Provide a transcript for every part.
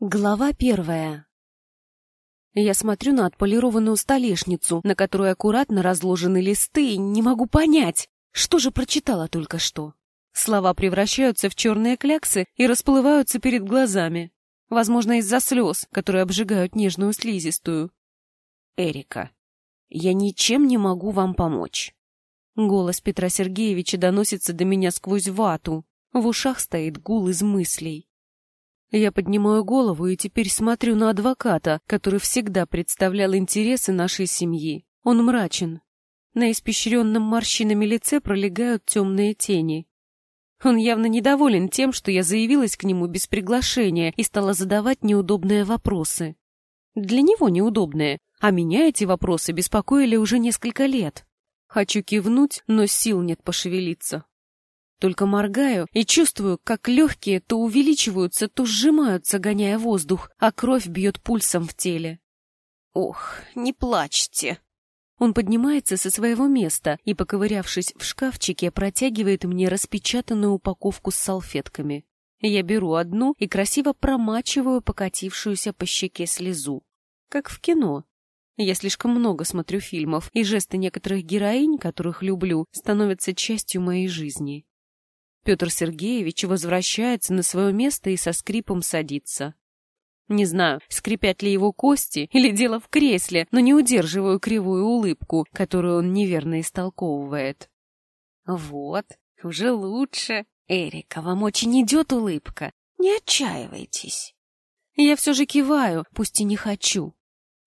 Глава первая. Я смотрю на отполированную столешницу, на которой аккуратно разложены листы, и не могу понять, что же прочитала только что. Слова превращаются в черные кляксы и расплываются перед глазами. Возможно, из-за слез, которые обжигают нежную слизистую. Эрика, я ничем не могу вам помочь. Голос Петра Сергеевича доносится до меня сквозь вату. В ушах стоит гул из мыслей. Я поднимаю голову и теперь смотрю на адвоката, который всегда представлял интересы нашей семьи. Он мрачен. На испещренном морщинами лице пролегают темные тени. Он явно недоволен тем, что я заявилась к нему без приглашения и стала задавать неудобные вопросы. Для него неудобные, а меня эти вопросы беспокоили уже несколько лет. Хочу кивнуть, но сил нет пошевелиться. Только моргаю и чувствую, как легкие то увеличиваются, то сжимаются, гоняя воздух, а кровь бьет пульсом в теле. Ох, не плачьте. Он поднимается со своего места и, поковырявшись в шкафчике, протягивает мне распечатанную упаковку с салфетками. Я беру одну и красиво промачиваю покатившуюся по щеке слезу. Как в кино. Я слишком много смотрю фильмов, и жесты некоторых героинь, которых люблю, становятся частью моей жизни. Петр Сергеевич возвращается на свое место и со скрипом садится. Не знаю, скрипят ли его кости или дело в кресле, но не удерживаю кривую улыбку, которую он неверно истолковывает. Вот, уже лучше. Эрика, вам очень идет улыбка. Не отчаивайтесь. Я все же киваю, пусть и не хочу.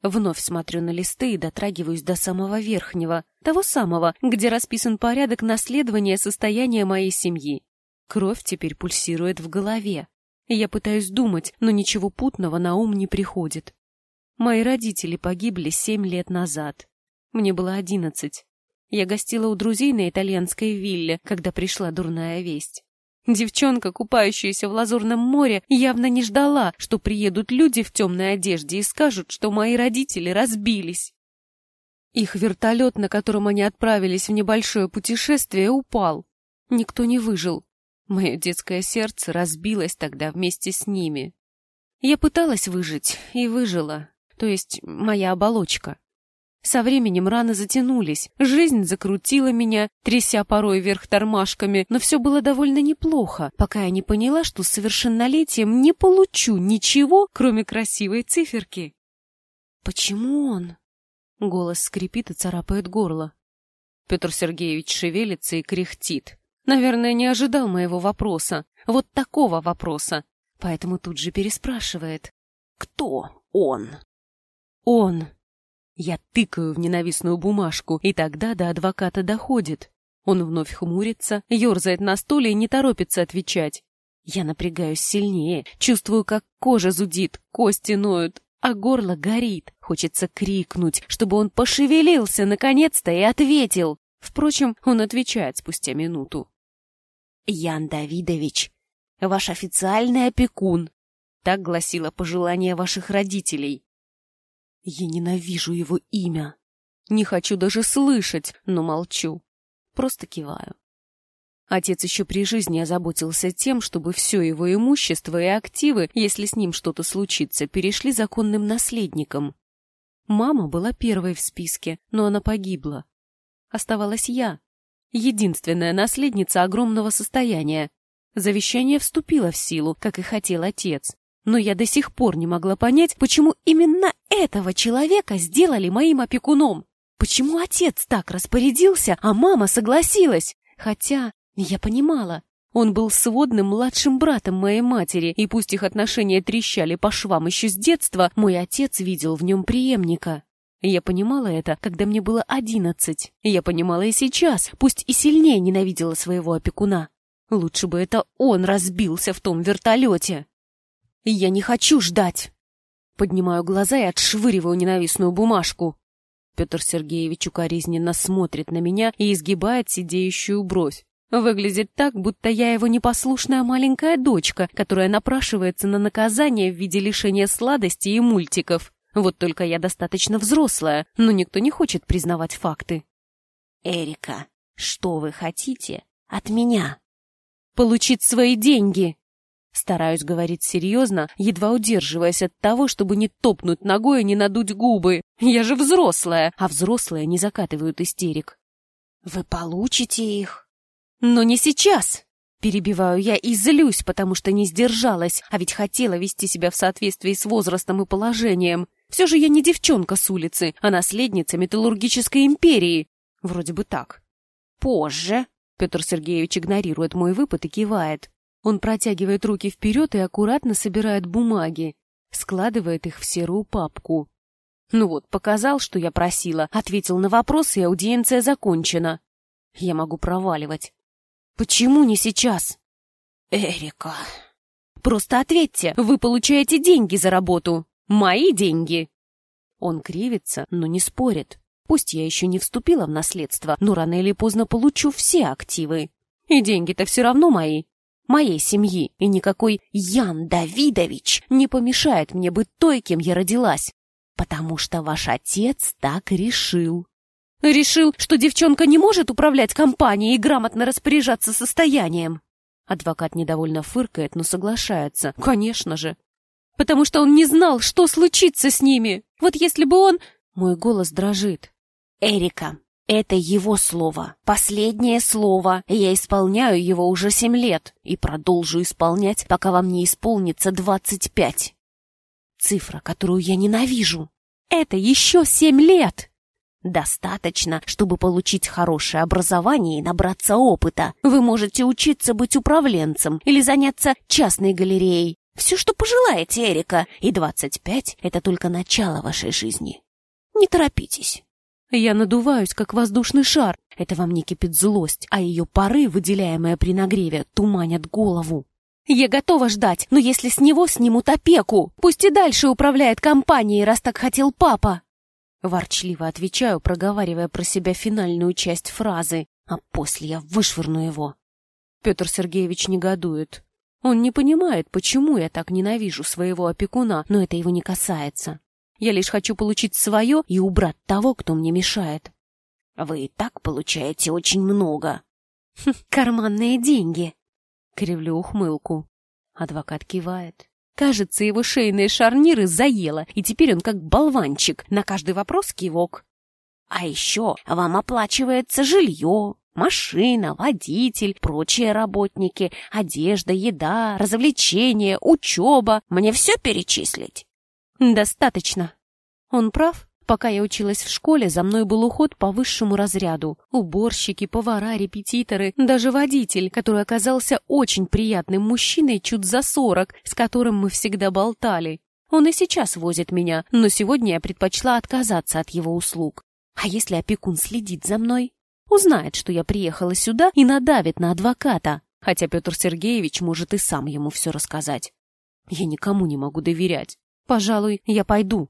Вновь смотрю на листы и дотрагиваюсь до самого верхнего, того самого, где расписан порядок наследования состояния моей семьи. Кровь теперь пульсирует в голове. Я пытаюсь думать, но ничего путного на ум не приходит. Мои родители погибли семь лет назад. Мне было одиннадцать. Я гостила у друзей на итальянской вилле, когда пришла дурная весть. Девчонка, купающаяся в лазурном море, явно не ждала, что приедут люди в темной одежде и скажут, что мои родители разбились. Их вертолет, на котором они отправились в небольшое путешествие, упал. Никто не выжил. Мое детское сердце разбилось тогда вместе с ними. Я пыталась выжить и выжила, то есть моя оболочка. Со временем раны затянулись, жизнь закрутила меня, тряся порой вверх тормашками, но все было довольно неплохо, пока я не поняла, что с совершеннолетием не получу ничего, кроме красивой циферки. «Почему он?» Голос скрипит и царапает горло. Петр Сергеевич шевелится и кряхтит. Наверное, не ожидал моего вопроса. Вот такого вопроса. Поэтому тут же переспрашивает. «Кто он?» «Он». Я тыкаю в ненавистную бумажку, и тогда до адвоката доходит. Он вновь хмурится, ерзает на стуле и не торопится отвечать. Я напрягаюсь сильнее, чувствую, как кожа зудит, кости ноют, а горло горит. Хочется крикнуть, чтобы он пошевелился наконец-то и ответил. Впрочем, он отвечает спустя минуту. Ян Давидович, ваш официальный опекун. Так гласило пожелание ваших родителей. Я ненавижу его имя. Не хочу даже слышать, но молчу. Просто киваю. Отец еще при жизни озаботился тем, чтобы все его имущество и активы, если с ним что-то случится, перешли законным наследникам. Мама была первой в списке, но она погибла. Оставалась я, единственная наследница огромного состояния. Завещание вступило в силу, как и хотел отец. Но я до сих пор не могла понять, почему именно этого человека сделали моим опекуном. Почему отец так распорядился, а мама согласилась? Хотя я понимала, он был сводным младшим братом моей матери, и пусть их отношения трещали по швам еще с детства, мой отец видел в нем преемника. Я понимала это, когда мне было одиннадцать. Я понимала и сейчас, пусть и сильнее ненавидела своего опекуна. Лучше бы это он разбился в том вертолете. Я не хочу ждать. Поднимаю глаза и отшвыриваю ненавистную бумажку. Петр Сергеевич укоризненно смотрит на меня и изгибает сидеющую бровь. Выглядит так, будто я его непослушная маленькая дочка, которая напрашивается на наказание в виде лишения сладостей и мультиков. Вот только я достаточно взрослая, но никто не хочет признавать факты. Эрика, что вы хотите от меня? Получить свои деньги. Стараюсь говорить серьезно, едва удерживаясь от того, чтобы не топнуть ногой и не надуть губы. Я же взрослая, а взрослые не закатывают истерик. Вы получите их. Но не сейчас. Перебиваю я и злюсь, потому что не сдержалась, а ведь хотела вести себя в соответствии с возрастом и положением. Все же я не девчонка с улицы, а наследница металлургической империи. Вроде бы так. Позже. Петр Сергеевич игнорирует мой выпад и кивает. Он протягивает руки вперед и аккуратно собирает бумаги, складывает их в серую папку. Ну вот, показал, что я просила, ответил на вопрос, и аудиенция закончена. Я могу проваливать. Почему не сейчас? Эрика. Просто ответьте, вы получаете деньги за работу. Мои деньги. Он кривится, но не спорит. Пусть я еще не вступила в наследство, но рано или поздно получу все активы. И деньги-то все равно мои моей семьи, и никакой Ян Давидович не помешает мне быть той, кем я родилась, потому что ваш отец так решил. Решил, что девчонка не может управлять компанией и грамотно распоряжаться состоянием. Адвокат недовольно фыркает, но соглашается. Конечно же. Потому что он не знал, что случится с ними. Вот если бы он... Мой голос дрожит. Эрика, это его слово, последнее слово, я исполняю его уже семь лет и продолжу исполнять, пока вам не исполнится двадцать пять. Цифра, которую я ненавижу. Это еще семь лет! Достаточно, чтобы получить хорошее образование и набраться опыта. Вы можете учиться быть управленцем или заняться частной галереей. Все, что пожелаете, Эрика. И двадцать пять — это только начало вашей жизни. Не торопитесь. Я надуваюсь, как воздушный шар. Это во мне кипит злость, а ее пары, выделяемые при нагреве, туманят голову. Я готова ждать, но если с него снимут опеку, пусть и дальше управляет компанией, раз так хотел папа. Ворчливо отвечаю, проговаривая про себя финальную часть фразы, а после я вышвырну его. Петр Сергеевич негодует. Он не понимает, почему я так ненавижу своего опекуна, но это его не касается. Я лишь хочу получить свое и убрать того, кто мне мешает. Вы и так получаете очень много. Хм, карманные деньги. Кривлю ухмылку. Адвокат кивает. Кажется, его шейные шарниры заело, и теперь он как болванчик, на каждый вопрос кивок. А еще вам оплачивается жилье, машина, водитель, прочие работники, одежда, еда, развлечения, учеба. Мне все перечислить? Достаточно. Он прав. Пока я училась в школе, за мной был уход по высшему разряду. Уборщики, повара, репетиторы, даже водитель, который оказался очень приятным мужчиной чуть за сорок, с которым мы всегда болтали. Он и сейчас возит меня, но сегодня я предпочла отказаться от его услуг. А если опекун следит за мной? Узнает, что я приехала сюда и надавит на адвоката, хотя Петр Сергеевич может и сам ему все рассказать. Я никому не могу доверять. Пожалуй, я пойду.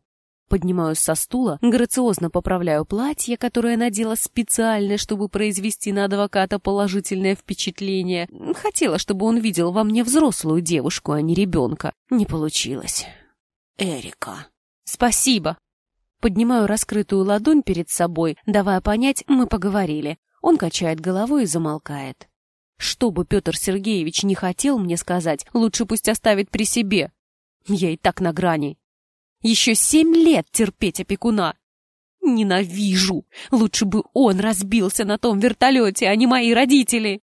Поднимаюсь со стула, грациозно поправляю платье, которое надела специально, чтобы произвести на адвоката положительное впечатление. Хотела, чтобы он видел во мне взрослую девушку, а не ребенка. Не получилось. Эрика. Спасибо. Поднимаю раскрытую ладонь перед собой, давая понять, мы поговорили. Он качает головой и замолкает. Что бы Петр Сергеевич не хотел мне сказать, лучше пусть оставит при себе. Я и так на грани. Еще семь лет терпеть опекуна. Ненавижу. Лучше бы он разбился на том вертолете, а не мои родители.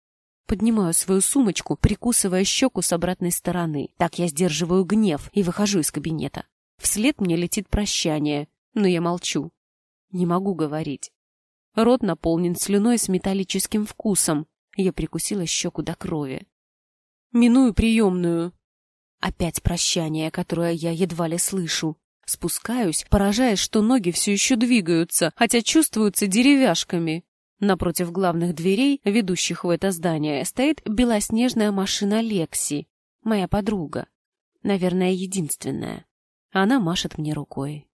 Поднимаю свою сумочку, прикусывая щеку с обратной стороны. Так я сдерживаю гнев и выхожу из кабинета. Вслед мне летит прощание, но я молчу. Не могу говорить. Рот наполнен слюной с металлическим вкусом. Я прикусила щеку до крови. Миную приемную. Опять прощание, которое я едва ли слышу. Спускаюсь, поражаясь, что ноги все еще двигаются, хотя чувствуются деревяшками. Напротив главных дверей, ведущих в это здание, стоит белоснежная машина Лекси, моя подруга. Наверное, единственная. Она машет мне рукой.